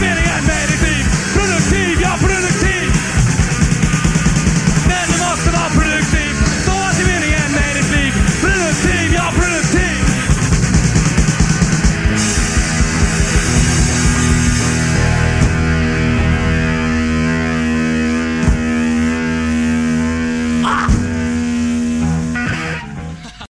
Maybe the unmade